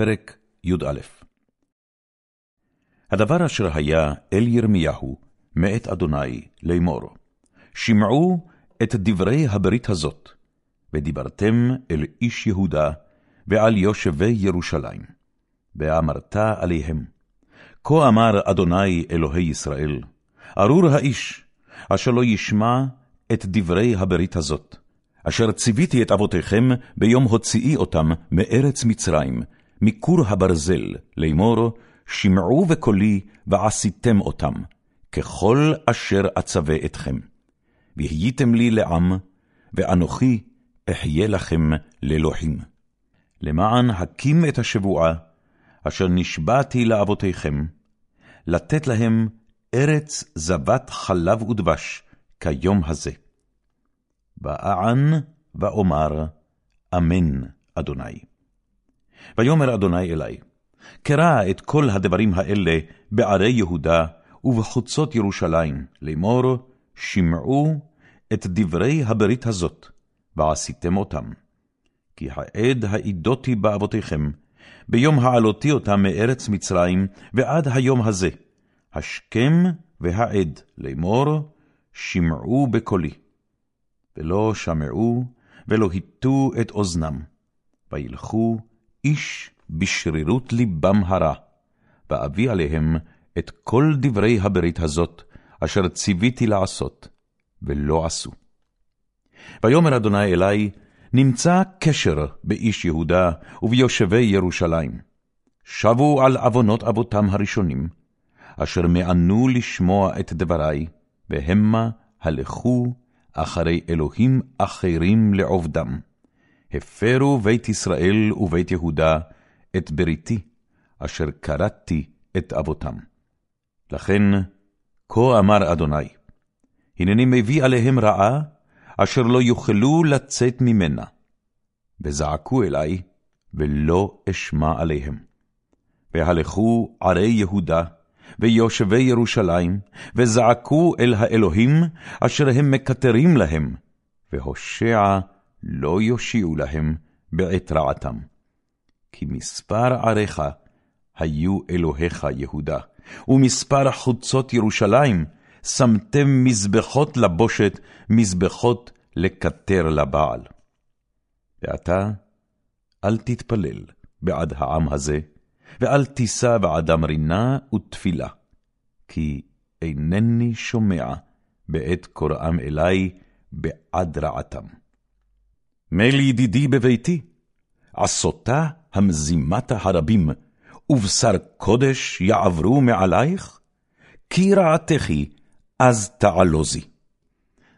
פרק י"א. הדבר אשר היה אל ירמיהו מאת אדוני לאמור, שמעו את דברי הברית הזאת, ודיברתם אל איש יהודה ועל יושבי ירושלים, ואמרת עליהם, כה אמר אדוני אלוהי ישראל, ארור האיש, אשר לא ישמע את דברי הברית הזאת, אשר ציוויתי את אבותיכם ביום הוציאי אותם מארץ מצרים, מכור הברזל, לאמור, שמעו בקולי ועשיתם אותם, ככל אשר אצווה אתכם. והייתם לי לעם, ואנוכי אחיה לכם לאלוהים. למען הקים את השבועה, אשר נשבעתי לאבותיכם, לתת להם ארץ זבת חלב ודבש, כיום הזה. ואען ואומר, אמן, אדוני. ויאמר אדוני אלי, קרא את כל הדברים האלה בערי יהודה ובחוצות ירושלים, לאמור, שמעו את דברי הברית הזאת, ועשיתם אותם. כי העד העידותי באבותיכם, ביום העלותי אותם מארץ מצרים, ועד היום הזה, השכם והעד, לאמור, שמעו בקולי. ולא שמעו, ולא הטו את אוזנם, וילכו איש בשרירות ליבם הרע, ואביא עליהם את כל דברי הברית הזאת, אשר ציוויתי לעשות, ולא עשו. ויאמר אדוני אלי, נמצא קשר באיש יהודה וביושבי ירושלים. שבו על עוונות אבותם הראשונים, אשר מענו לשמוע את דברי, והמה הלכו אחרי אלוהים אחרים לעובדם. הפרו בית ישראל ובית יהודה את בריתי, אשר כרתתי את אבותם. לכן, כה אמר אדוני, הנני מביא עליהם רעה, אשר לא יוכלו לצאת ממנה. וזעקו אלי, ולא אשמע עליהם. והלכו ערי יהודה, ויושבי ירושלים, וזעקו אל האלוהים, אשר הם מקטרים להם, והושע לא יושיעו להם בעת רעתם. כי מספר עריך היו אלוהיך יהודה, ומספר חוצות ירושלים, שמתם מזבחות לבושת, מזבחות לקטר לבעל. ועתה, אל תתפלל בעד העם הזה, ואל תישא בעדם רינה ותפילה, כי אינני שומע בעת קוראם אלי בעד רעתם. מל ידידי בביתי, עשותה המזימת הרבים, ובשר קודש יעברו מעלייך? כי רעתכי, אז תעלוזי.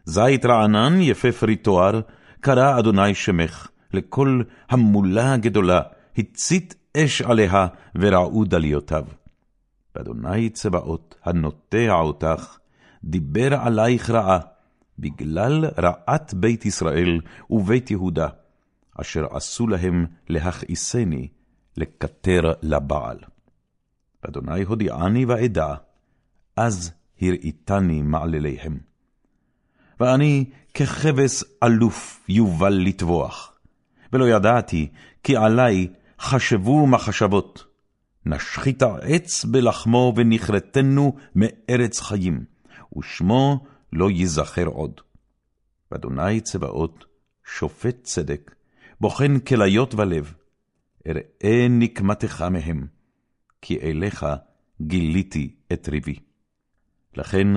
זית רענן יפה פרי תואר, קרא אדוני שמך, לכל המולה הגדולה, הצית אש עליה, ורעו דליותיו. ואדוני צבאות, הנוטע אותך, דיבר עלייך רעה, בגלל רעת בית ישראל ובית יהודה, אשר עשו להם להכעיסני, לקטר לבעל. ואדוני הודיעני ואדע, אז הראיתני מעלליהם. ואני ככבש אלוף יובל לטבוח, ולא ידעתי כי עלי חשבו מחשבות. נשחית עץ בלחמו ונכרתנו מארץ חיים, ושמו לא ייזכר עוד. ואדוני צבאות, שופט צדק, בוחן כליות ולב, אראה נקמתך מהם, כי אליך גיליתי את ריבי. לכן,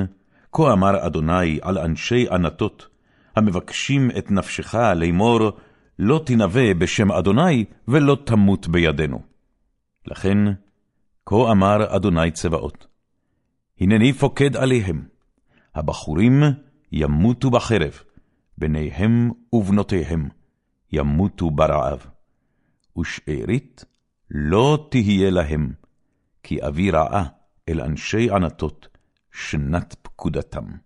כה אמר אדוני על אנשי ענתות, המבקשים את נפשך לאמור, לא תנבא בשם אדוני, ולא תמות בידינו. לכן, כה אמר אדוני צבאות, הנני פוקד עליהם, הבחורים ימותו בחרב, בניהם ובנותיהם ימותו ברעב. ושארית לא תהיה להם, כי אביא רעה אל אנשי ענתות שנת פקודתם.